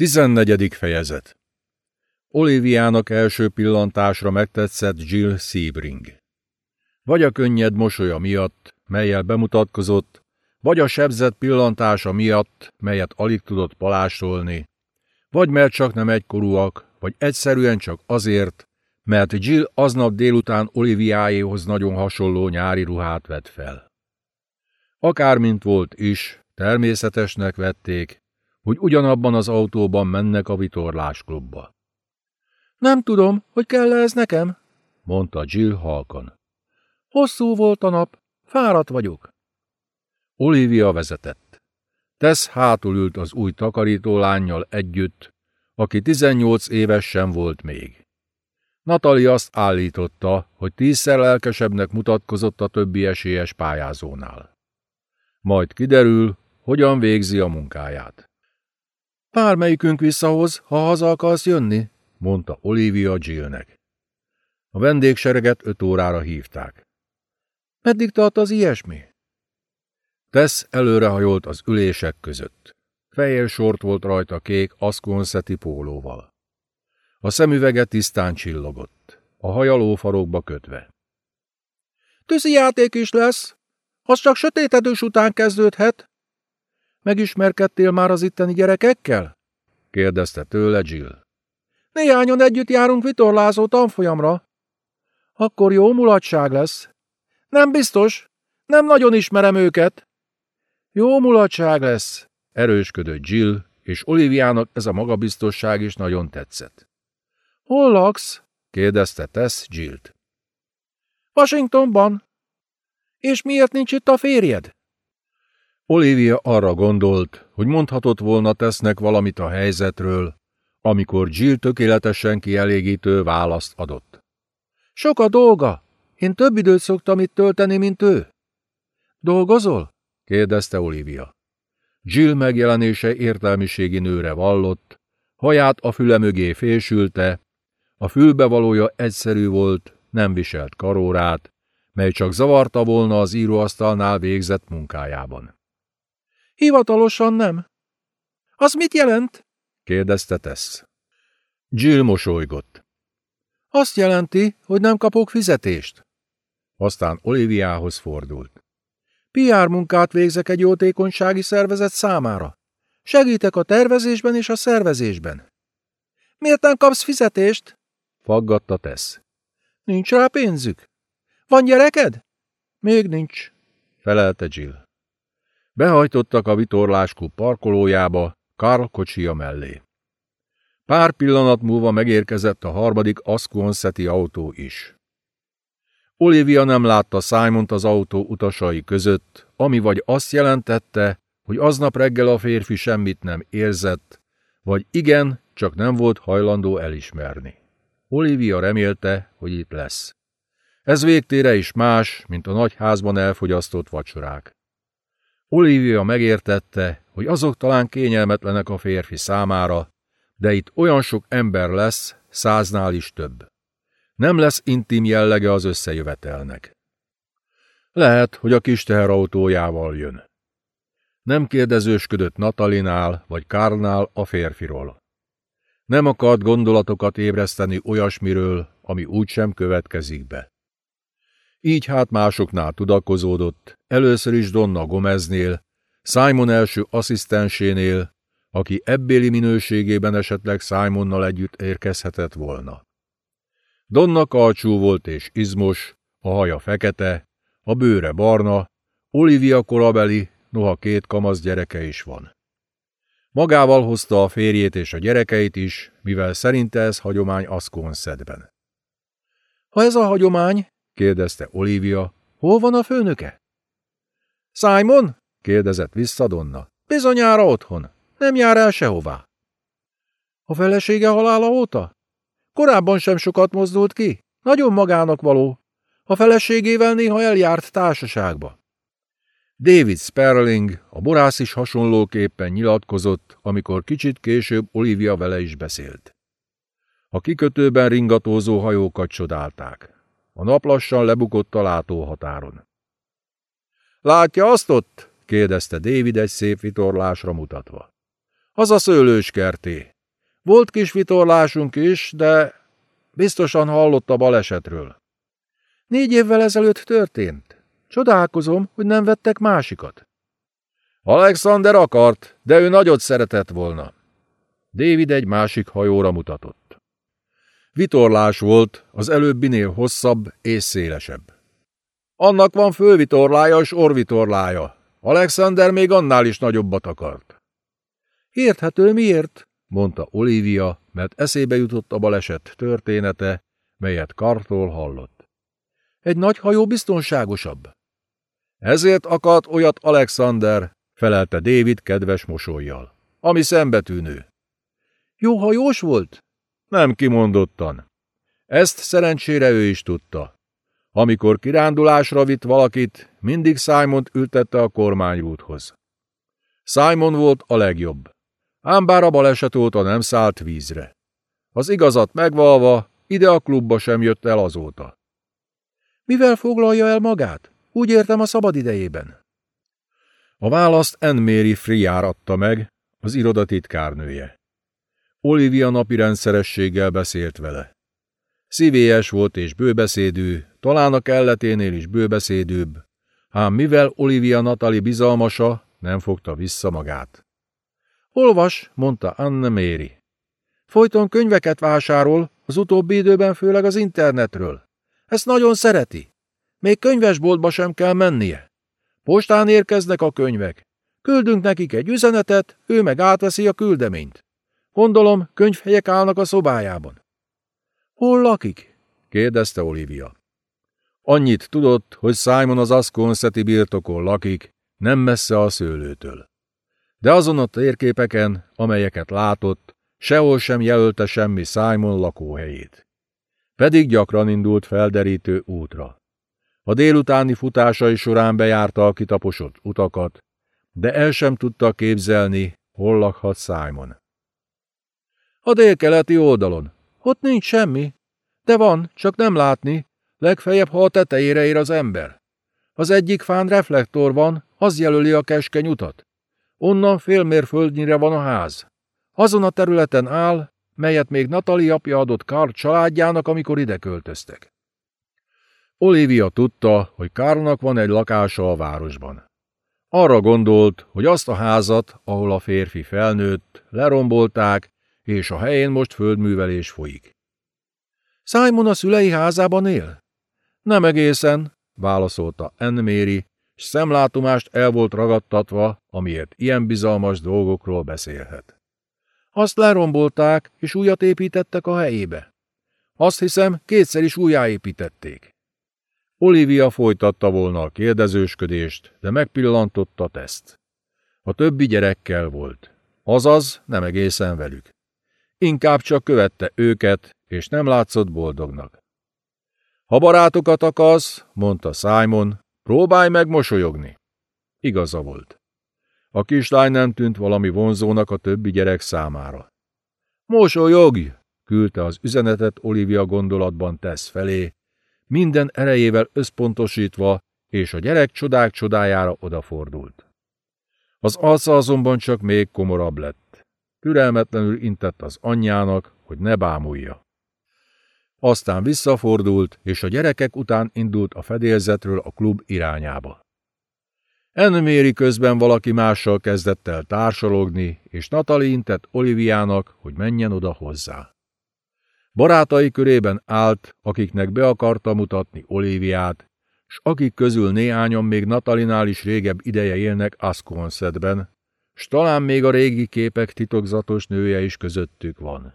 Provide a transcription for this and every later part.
14. fejezet Oliviának első pillantásra megtetszett Jill Sebring. Vagy a könnyed mosolya miatt, melyel bemutatkozott, vagy a sebzett pillantása miatt, melyet alig tudott palásolni, vagy mert csak nem egykorúak, vagy egyszerűen csak azért, mert Jill aznap délután Oliviáéhoz nagyon hasonló nyári ruhát vett fel. Akármint volt is, természetesnek vették, hogy ugyanabban az autóban mennek a vitorlásklubba. Nem tudom, hogy kell -e ez nekem, mondta Jill halkan. Hosszú volt a nap, fáradt vagyok. Olivia vezetett. Tess hátul ült az új takarító lányjal együtt, aki 18 éves sem volt még. Natali azt állította, hogy tízszer lelkesebbnek mutatkozott a többi esélyes pályázónál. Majd kiderül, hogyan végzi a munkáját. Bármelyikünk visszahoz, ha haza akarsz jönni, mondta Olivia Jillnek. A vendégsereget öt órára hívták. Meddig tart az ilyesmi? Tess előrehajolt az ülések között. Fehér sort volt rajta kék aszkonszeti pólóval. A szemüvege tisztán csillogott, a haja lófarokba kötve. Tűzi játék is lesz, az csak sötétedős után kezdődhet, Megismerkedtél már az itteni gyerekekkel? kérdezte tőle Jill. Néhányan együtt járunk vitorlázó tanfolyamra. Akkor jó mulatság lesz. Nem biztos, nem nagyon ismerem őket. Jó mulatság lesz, erősködött Jill, és Oliviának ez a magabiztosság is nagyon tetszett. Hol laksz? kérdezte Tess Jillt. Washingtonban. És miért nincs itt a férjed? Olivia arra gondolt, hogy mondhatott volna tesznek valamit a helyzetről, amikor Jill tökéletesen kielégítő választ adott. Sok a dolga. Én több időt szoktam itt tölteni, mint ő. Dolgozol? kérdezte Olivia. Jill megjelenése értelmiségi nőre vallott, haját a füle mögé fésülte, a fülbevalója egyszerű volt, nem viselt karórát, mely csak zavarta volna az íróasztalnál végzett munkájában. Hivatalosan nem. Az mit jelent? kérdezte Tess. Jill mosolygott. Azt jelenti, hogy nem kapok fizetést. Aztán Oliviához fordult. PR munkát végzek egy jótékonysági szervezet számára. Segítek a tervezésben és a szervezésben. Miért nem kapsz fizetést? Faggatta Tess. Nincs rá pénzük. Van gyereked? Még nincs, felelte Jill. Behajtottak a vitorlásklub parkolójába, Karl kocsia mellé. Pár pillanat múlva megérkezett a harmadik Asquanszeti autó is. Olivia nem látta Simont az autó utasai között, ami vagy azt jelentette, hogy aznap reggel a férfi semmit nem érzett, vagy igen, csak nem volt hajlandó elismerni. Olivia remélte, hogy itt lesz. Ez végtére is más, mint a nagyházban elfogyasztott vacsorák. Olivia megértette, hogy azok talán kényelmetlenek a férfi számára, de itt olyan sok ember lesz, száznál is több. Nem lesz intim jellege az összejövetelnek. Lehet, hogy a kis teherautójával jön. Nem kérdezősködött Natalinál vagy Kárnál a férfiról. Nem akart gondolatokat ébreszteni olyasmiről, ami úgysem következik be. Így hát másoknál tudakozódott, először is Donna Gomeznél, Simon első asszisztensénél, aki ebbéli minőségében esetleg Simonnal együtt érkezhetett volna. Donna kalcsú volt és izmos, a haja fekete, a bőre barna, Olivia korabeli, noha két kamasz gyereke is van. Magával hozta a férjét és a gyerekeit is, mivel szerinte ez hagyomány Aszkonszedben. Ha ez a hagyomány, kérdezte Olivia. Hol van a főnöke? Simon? kérdezett vissza Donna. Bizonyára otthon. Nem jár el sehová. A felesége halála óta? Korábban sem sokat mozdult ki. Nagyon magának való. A feleségével néha eljárt társaságba. David Sperling, a borász is hasonlóképpen nyilatkozott, amikor kicsit később Olivia vele is beszélt. A kikötőben ringatózó hajókat csodálták. A nap lassan lebukott a látóhatáron. Látja azt ott? kérdezte David egy szép vitorlásra mutatva. Az a szőlőskerté. Volt kis vitorlásunk is, de biztosan hallott a balesetről. Négy évvel ezelőtt történt. Csodálkozom, hogy nem vettek másikat. Alexander akart, de ő nagyot szeretett volna. David egy másik hajóra mutatott. Vitorlás volt, az előbbinél hosszabb és szélesebb. Annak van fővitorlája és orvitorlája. Alexander még annál is nagyobbat akart. Érthető miért? mondta Olivia, mert eszébe jutott a baleset története, melyet Kartól hallott. Egy nagy hajó biztonságosabb. Ezért akart olyat Alexander, felelte David kedves mosolyjal, ami szembetűnő. Jó hajós volt? Nem kimondottan. Ezt szerencsére ő is tudta. Amikor kirándulásra vitt valakit, mindig simon ültette a kormányrúthoz. Simon volt a legjobb. Ám bár a baleset óta nem szállt vízre. Az igazat megvalva, ide a klubba sem jött el azóta. Mivel foglalja el magát? Úgy értem a szabad idejében. A választ Mary Friár adta meg, az iroda titkárnője. Olivia napi rendszerességgel beszélt vele. Szívélyes volt és bőbeszédű, talán a kelleténél is bőbeszédűbb, ám mivel Olivia Natali bizalmasa, nem fogta vissza magát. Olvas, mondta Anne Mary. Folyton könyveket vásárol, az utóbbi időben főleg az internetről. Ezt nagyon szereti. Még könyvesboltba sem kell mennie. Postán érkeznek a könyvek. Küldünk nekik egy üzenetet, ő meg átveszi a küldeményt. Gondolom, könyvhelyek állnak a szobájában. Hol lakik? kérdezte Olivia. Annyit tudott, hogy Simon az Asconcetti birtokon lakik, nem messze a szőlőtől. De azon a térképeken, amelyeket látott, sehol sem jelölte semmi Simon lakóhelyét. Pedig gyakran indult felderítő útra. A délutáni futásai során bejárta a kitaposott utakat, de el sem tudta képzelni, hol lakhat Simon. A délkeleti oldalon. Ott nincs semmi. De van, csak nem látni. Legfeljebb, ha a tetejére ér az ember. Az egyik fán reflektor van, az jelöli a keskeny utat. Onnan fél mérföldnyire van a ház. Azon a területen áll, melyet még Natali apja adott Karl családjának, amikor ide költöztek. Olivia tudta, hogy Karlnak van egy lakása a városban. Arra gondolt, hogy azt a házat, ahol a férfi felnőtt, lerombolták, és a helyén most földművelés folyik. Simon a szülei házában él? Nem egészen, válaszolta Anne Mary, s szemlátomást el volt ragadtatva, amiért ilyen bizalmas dolgokról beszélhet. Azt lerombolták, és újat építettek a helyébe. Azt hiszem, kétszer is újjáépítették. Olivia folytatta volna a kérdezősködést, de megpillantotta teszt. A többi gyerekkel volt. Azaz, nem egészen velük. Inkább csak követte őket, és nem látszott boldognak. Ha barátokat akarsz, mondta Simon, próbálj meg mosolyogni. Igaza volt. A kislány nem tűnt valami vonzónak a többi gyerek számára. Mosolyogj! küldte az üzenetet Olivia gondolatban tesz felé, minden erejével összpontosítva, és a gyerek csodák csodájára odafordult. Az alca azonban csak még komorabb lett. Türelmetlenül intett az anyjának, hogy ne bámulja. Aztán visszafordult, és a gyerekek után indult a fedélzetről a klub irányába. Enméri közben valaki mással kezdett el társalogni, és Natali intett Oliviának, hogy menjen oda hozzá. Barátai körében állt, akiknek be akarta mutatni Oliviát, s akik közül néhányan még Natalinál is régebb ideje élnek Asconsetben, s talán még a régi képek titokzatos nője is közöttük van.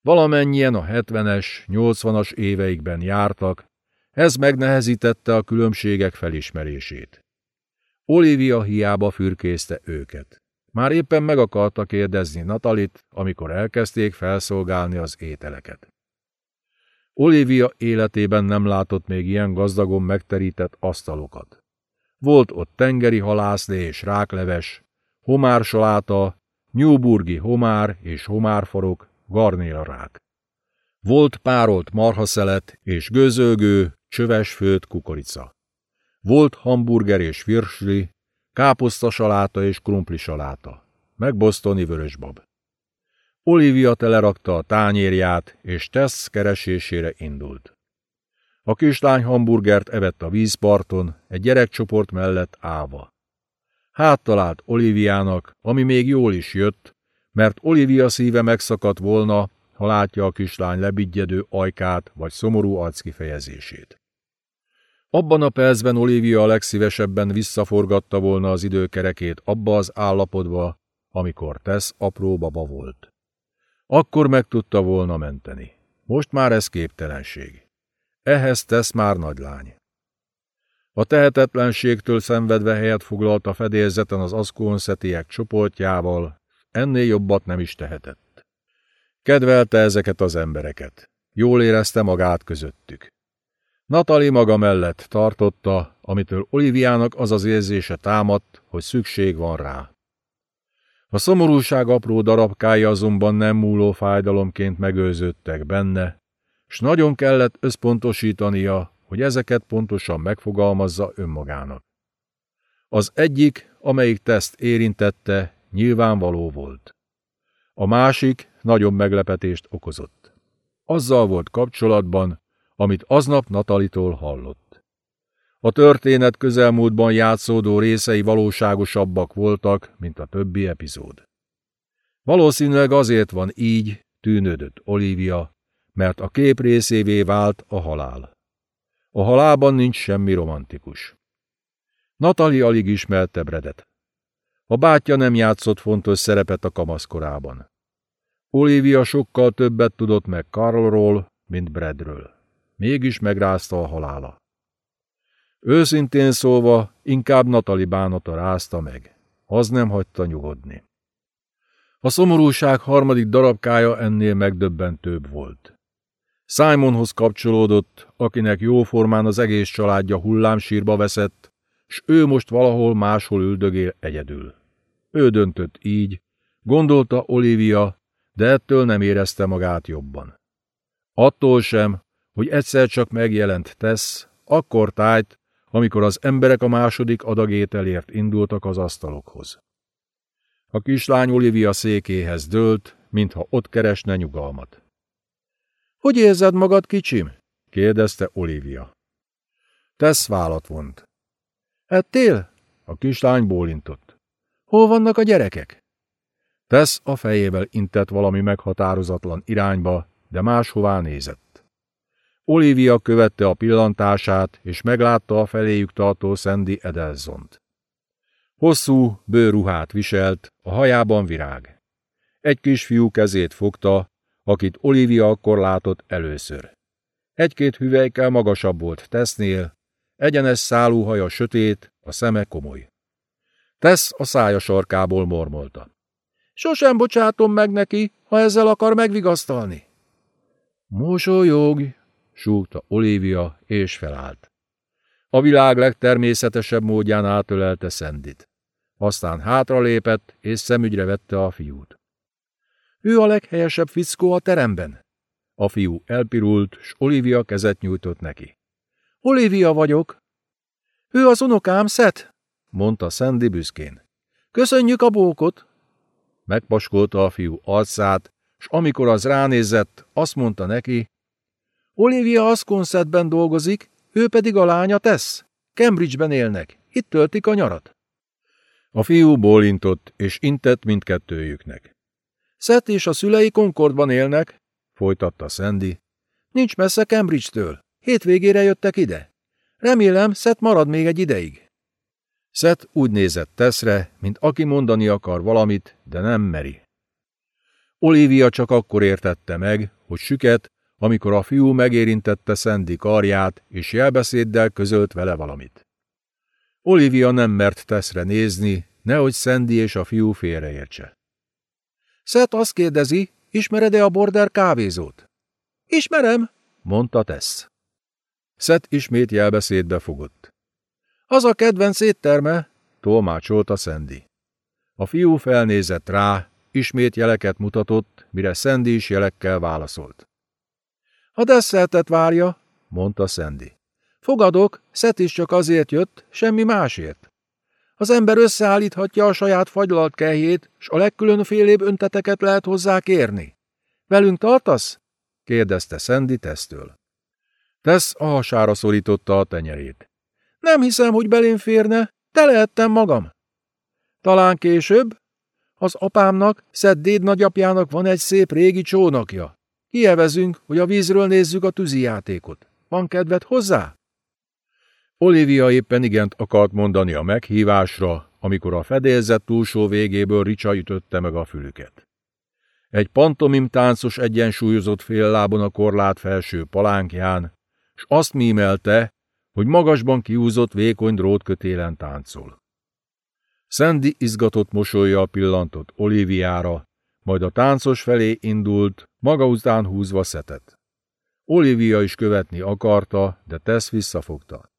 Valamennyien a 70-es, 80-as éveikben jártak, ez megnehezítette a különbségek felismerését. Olivia hiába fürkészte őket. Már éppen meg akarta kérdezni Natalit, amikor elkezdték felszolgálni az ételeket. Olivia életében nem látott még ilyen gazdagon megterített asztalokat. Volt ott tengeri halászlé és rákleves, homársaláta, nyúburgi homár és homárforok, garnélarák. Volt párolt marhaszelet és gőzölgő, csöves főtt kukorica. Volt hamburger és virsli, káposzta saláta és krumpli saláta. meg Bostoni vörösbab. Olivia telerakta a tányérját, és Tess keresésére indult. A kislány hamburgert evett a vízparton, egy gyerekcsoport mellett állva. Háttalált Oliviának, ami még jól is jött, mert Olivia szíve megszakadt volna, ha látja a kislány lebigyedő ajkát vagy szomorú arckifejezését. Abban a percben Olivia a legszívesebben visszaforgatta volna az időkerekét abba az állapotba, amikor Tess apró baba volt. Akkor meg tudta volna menteni. Most már ez képtelenség. Ehhez tesz már nagylány. A tehetetlenségtől szenvedve helyet foglalt a fedélzeten az aszkónszetiek csoportjával, ennél jobbat nem is tehetett. Kedvelte ezeket az embereket. Jól érezte magát közöttük. Natali maga mellett tartotta, amitől Oliviának az az érzése támadt, hogy szükség van rá. A szomorúság apró darabkái azonban nem múló fájdalomként megőződtek benne, s nagyon kellett összpontosítania, hogy ezeket pontosan megfogalmazza önmagának. Az egyik, amelyik teszt érintette, nyilvánvaló volt. A másik nagyon meglepetést okozott. Azzal volt kapcsolatban, amit aznap Natalitól hallott. A történet közelmúltban játszódó részei valóságosabbak voltak, mint a többi epizód. Valószínűleg azért van így, tűnődött Olivia, mert a kép részévé vált a halál. A halálban nincs semmi romantikus. Natali alig ismerte Bredet. A bátyja nem játszott fontos szerepet a kamaszkorában. Olivia sokkal többet tudott meg Karlról, mint Bredről. Mégis megrázta a halála. Őszintén szólva, inkább Natali bánata rázta meg. Az nem hagyta nyugodni. A szomorúság harmadik darabkája ennél megdöbbentőbb volt. Simonhoz kapcsolódott, akinek jóformán az egész családja hullámsírba veszett, s ő most valahol máshol üldögél egyedül. Ő döntött így, gondolta Olivia, de ettől nem érezte magát jobban. Attól sem, hogy egyszer csak megjelent tesz, akkor tájt, amikor az emberek a második adagételért indultak az asztalokhoz. A kislány Olivia székéhez dőlt, mintha ott keresne nyugalmat. – Hogy érzed magad, kicsim? – kérdezte Olivia. Tesz vállat vont. – Ettél? A kislány bólintott. – Hol vannak a gyerekek? Tesz a fejével intett valami meghatározatlan irányba, de máshová nézett. Olivia követte a pillantását, és meglátta a feléjük tartó Sandy Edelzont. Hosszú, bőruhát viselt, a hajában virág. Egy kisfiú kezét fogta, akit Olivia akkor látott először. Egy-két hüvelykel magasabb volt Tesznél, egyenes szálú haja sötét, a szeme komoly. Tesz a szája sarkából mormolta. Sosem bocsátom meg neki, ha ezzel akar megvigasztalni. Mosolyogj, súgta Olivia, és felállt. A világ legtermészetesebb módján átölelte Szendit. Aztán hátralépett, és szemügyre vette a fiút. Ő a leghelyesebb fickó a teremben. A fiú elpirult, s Olivia kezet nyújtott neki. Olivia vagyok. Ő az unokám, Szet, mondta Sandy büszkén. Köszönjük a bókot. Megpaskolta a fiú arcát, s amikor az ránézett, azt mondta neki, Olivia Asconsetben dolgozik, ő pedig a lánya tesz. Cambridgeben élnek, itt töltik a nyarat. A fiú bólintott, és intett mindkettőjüknek. Seth és a szülei Concordban élnek, folytatta Sandy. Nincs messze Cambridge-től. Hétvégére jöttek ide. Remélem, Seth marad még egy ideig. Seth úgy nézett Teszre, mint aki mondani akar valamit, de nem meri. Olivia csak akkor értette meg, hogy süket, amikor a fiú megérintette Sandy karját, és jelbeszéddel közölt vele valamit. Olivia nem mert teszre nézni, nehogy Sandy és a fiú félreértse. Szet azt kérdezi, ismered-e a border kávézót? Ismerem, mondta Tess. Szet ismét jelbeszédbe fogott. Az a kedvenc étterme, tolmácsolta Sandy. A fiú felnézett rá, ismét jeleket mutatott, mire Sandy is jelekkel válaszolt. A desszertet várja, mondta Sandy. Fogadok, Szet is csak azért jött, semmi másért. Az ember összeállíthatja a saját fagylaltkehjét, s a legkülönfélébb önteteket lehet hozzá kérni. Velünk tartasz? kérdezte Szendi tesztől. Tesz a hasára szorította a tenyerét. Nem hiszem, hogy belém férne, te lehettem magam. Talán később? Az apámnak, Szed nagyapjának van egy szép régi csónakja. Kievezünk, hogy a vízről nézzük a tűzijátékot. Van kedved hozzá? Olivia éppen igent akart mondani a meghívásra, amikor a fedélzet túlsó végéből Ricsa ütötte meg a fülüket. Egy pantomim táncos egyensúlyozott fél lábon a korlát felső palánkján, s azt mímelte, hogy magasban kiúzott vékony drótkötélen táncol. Sandy izgatott mosolyjal pillantott Oliviára, majd a táncos felé indult, maga után húzva szetet. Olivia is követni akarta, de Tess visszafogta.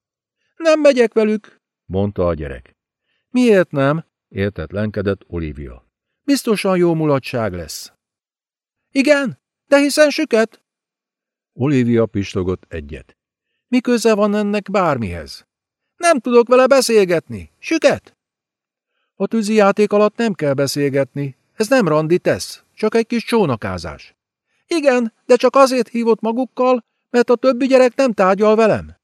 Nem megyek velük, mondta a gyerek. Miért nem? értetlenkedett Olivia. Biztosan jó mulatság lesz. Igen, de hiszen süket? Olivia pistogott egyet. Mi köze van ennek bármihez? Nem tudok vele beszélgetni. Süket? A tűzijáték alatt nem kell beszélgetni. Ez nem randi tesz, csak egy kis csónakázás. Igen, de csak azért hívott magukkal, mert a többi gyerek nem tárgyal velem.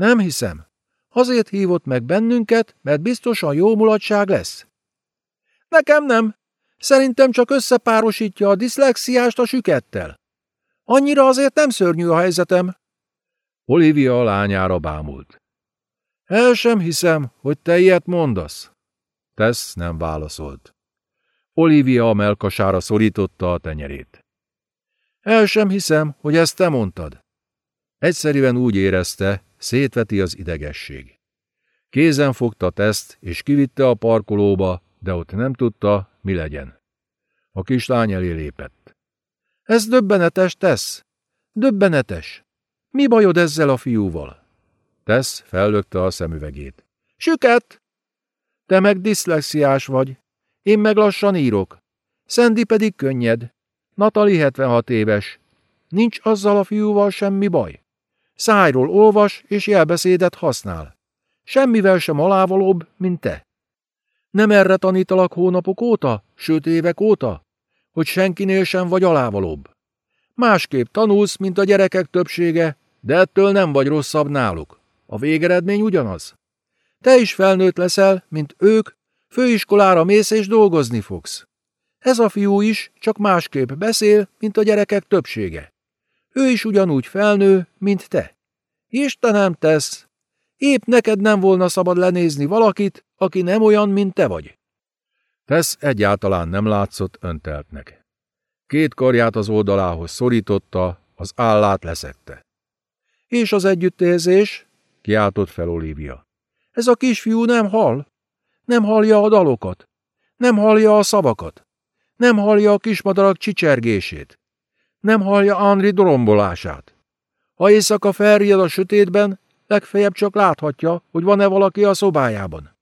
Nem hiszem. Azért hívott meg bennünket, mert biztosan jó mulatság lesz. Nekem nem. Szerintem csak összepárosítja a diszlexiást a sükettel. Annyira azért nem szörnyű a helyzetem. Olivia a lányára bámult. El sem hiszem, hogy te ilyet mondasz. Tess nem válaszolt. Olivia a melkasára szorította a tenyerét. El sem hiszem, hogy ezt te mondtad. Egyszerűen úgy érezte, szétveti az idegesség. Kézen fogta teszt, és kivitte a parkolóba, de ott nem tudta, mi legyen. A kislány elé lépett. Ez döbbenetes, tesz. Döbbenetes. Mi bajod ezzel a fiúval? Tesz fellökte a szemüvegét. Süket! Te meg diszlexiás vagy. Én meg lassan írok. Szendi pedig könnyed. Natali 76 éves. Nincs azzal a fiúval semmi baj. Szájról olvas és jelbeszédet használ. Semmivel sem alávalóbb, mint te. Nem erre tanítalak hónapok óta, sőt évek óta, hogy senkinél sem vagy alávalóbb. Másképp tanulsz, mint a gyerekek többsége, de ettől nem vagy rosszabb náluk. A végeredmény ugyanaz. Te is felnőtt leszel, mint ők, főiskolára mész és dolgozni fogsz. Ez a fiú is csak másképp beszél, mint a gyerekek többsége. Ő is ugyanúgy felnő, mint te. Istenem tesz! Épp neked nem volna szabad lenézni valakit, aki nem olyan, mint te vagy. Tesz egyáltalán nem látszott önteltnek. Két karját az oldalához szorította, az állát leszette. És az együttérzés? kiáltott fel Olivia. Ez a kisfiú nem hall? Nem hallja a dalokat? Nem hallja a szavakat? Nem hallja a kismadarak csicsergését? Nem hallja Andri dorombolását? Ha éjszaka felriad a sötétben, legfeljebb csak láthatja, hogy van-e valaki a szobájában.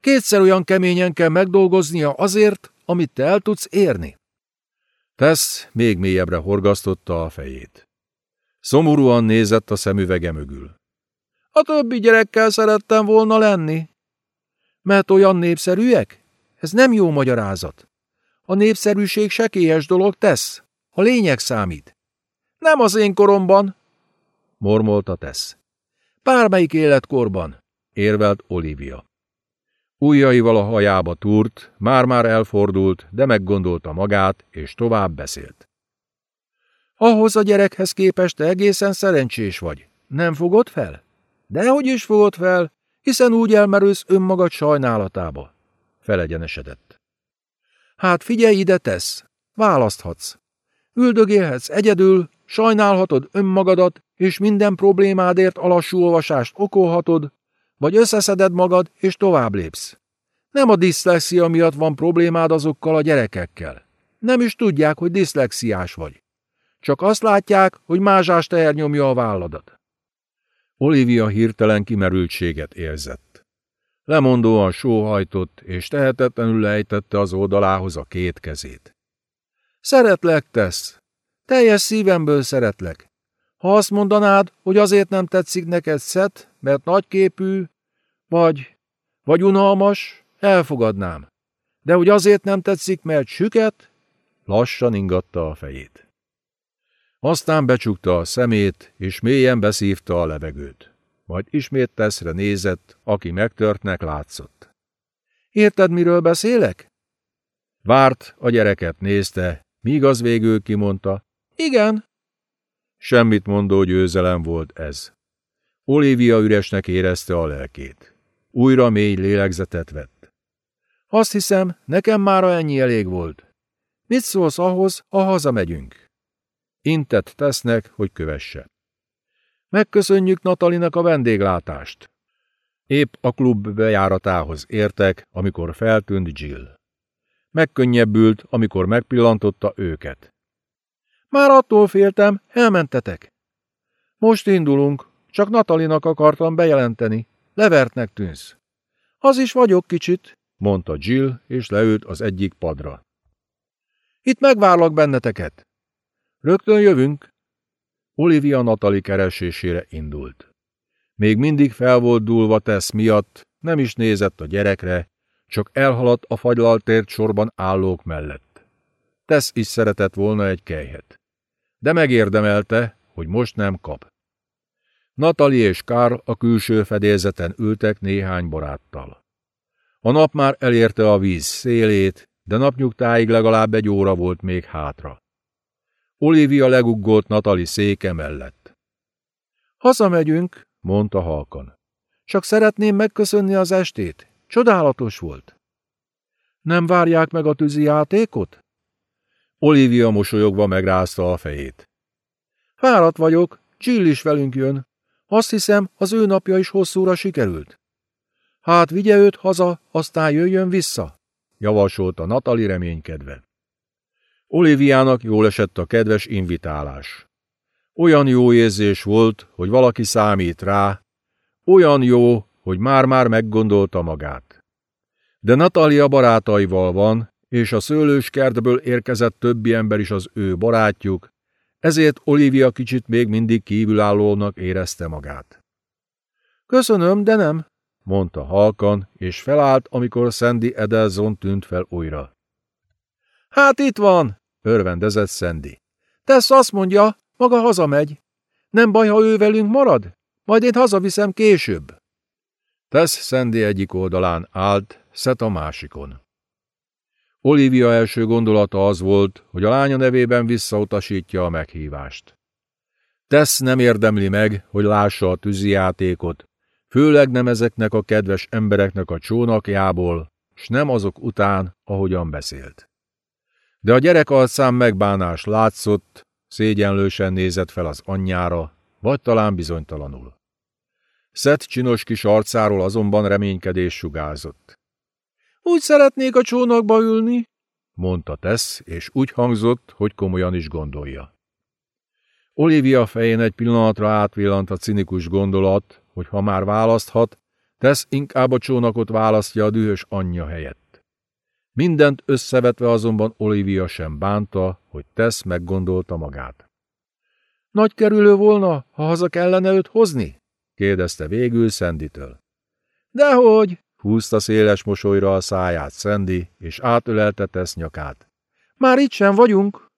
Kétszer olyan keményen kell megdolgoznia azért, amit te el tudsz érni. Tesz még mélyebbre horgasztotta a fejét. Szomorúan nézett a szemüvege mögül. A többi gyerekkel szerettem volna lenni. Mert olyan népszerűek? Ez nem jó magyarázat. A népszerűség sekélyes dolog tesz. A lényeg számít. Nem az én koromban, mormolta tesz. Bármelyik életkorban, érvelt Olivia. Újjaival a hajába túrt, már-már elfordult, de meggondolta magát, és tovább beszélt. Ahhoz a gyerekhez képest te egészen szerencsés vagy. Nem fogod fel? Dehogy is fogod fel, hiszen úgy elmerülsz önmagad sajnálatába. Felegyenesedett. Hát figyelj ide, tesz. Választhatsz. Üldögélhetsz egyedül, sajnálhatod önmagadat, és minden problémádért a lassú olvasást okolhatod, vagy összeszeded magad, és tovább lépsz. Nem a diszlexia miatt van problémád azokkal a gyerekekkel. Nem is tudják, hogy diszlexiás vagy. Csak azt látják, hogy mázsás teher nyomja a válladat. Olivia hirtelen kimerültséget érzett. Lemondóan sóhajtott, és tehetetlenül lejtette az oldalához a két kezét. Szeretlek, tesz. Teljes szívemből szeretlek. Ha azt mondanád, hogy azért nem tetszik neked Szet, mert nagyképű, vagy, Vagy unalmas, elfogadnám. De hogy azért nem tetszik, mert süket? Lassan ingatta a fejét. Aztán becsukta a szemét, és mélyen beszívta a levegőt. Majd ismét teszre nézett, aki megtörtnek látszott. Érted, miről beszélek? Várt, a gyereket nézte, míg az végül kimondta. Igen. Semmit mondó győzelem volt ez. Olivia üresnek érezte a lelkét. Újra mély lélegzetet vett. Azt hiszem, nekem mára ennyi elég volt. Mit szólsz ahhoz, ha hazamegyünk? Intett tesznek, hogy kövesse. Megköszönjük Natalinak a vendéglátást. Épp a klub bejáratához értek, amikor feltűnt Jill. Megkönnyebbült, amikor megpillantotta őket. Már attól féltem, elmentetek. Most indulunk, csak Natalinak akartam bejelenteni. Levertnek tűnsz. Az is vagyok kicsit, mondta Jill, és leült az egyik padra. Itt megvárlak benneteket. Rögtön jövünk. Olivia Natali keresésére indult. Még mindig fel volt tesz miatt, nem is nézett a gyerekre, csak elhaladt a fagylaltért sorban állók mellett. Tesz is szeretett volna egy kejhet. De megérdemelte, hogy most nem kap. Natali és Kár a külső fedélzeten ültek néhány baráttal. A nap már elérte a víz szélét, de napnyugtáig legalább egy óra volt még hátra. Olivia leguggolt Natali széke mellett. Hazamegyünk, mondta halkan. Csak szeretném megköszönni az estét. Csodálatos volt. Nem várják meg a tűzi játékot? Olivia mosolyogva megrázta a fejét. Fáradt vagyok, Jill is velünk jön. Azt hiszem, az ő napja is hosszúra sikerült. Hát vigye őt haza, aztán jöjjön vissza, javasolta Natali reménykedve. Oliviának jól esett a kedves invitálás. Olyan jó érzés volt, hogy valaki számít rá, olyan jó, hogy már-már meggondolta magát. De Natalia barátaival van, és a szőlőskertből érkezett többi ember is az ő barátjuk, ezért Olivia kicsit még mindig kívülállónak érezte magát. Köszönöm, de nem, mondta halkan, és felállt, amikor Sandy Edelson tűnt fel újra. Hát itt van, örvendezett Sandy. Tesz azt mondja, maga hazamegy. Nem baj, ha ő velünk marad? Majd én hazaviszem később. Tesz Sandy egyik oldalán állt, Szet a másikon. Olivia első gondolata az volt, hogy a lánya nevében visszautasítja a meghívást. Tesz nem érdemli meg, hogy lássa a tűzijátékot, főleg nem ezeknek a kedves embereknek a csónakjából, s nem azok után, ahogyan beszélt. De a gyerek arcán megbánás látszott, szégyenlősen nézett fel az anyjára, vagy talán bizonytalanul. Szett csinos kis arcáról azonban reménykedés sugázott. Úgy szeretnék a csónakba ülni, mondta Tess, és úgy hangzott, hogy komolyan is gondolja. Olivia fején egy pillanatra átvillant a cinikus gondolat, hogy ha már választhat, Tess inkább a csónakot választja a dühös anyja helyett. Mindent összevetve azonban Olivia sem bánta, hogy Tess meggondolta magát. Nagy kerülő volna, ha haza kellene őt hozni? Kérdezte végül Szenditől. Dehogy, húzta széles mosolyra a száját Szendi, és átölelte Tesz nyakát. Már itt sem vagyunk.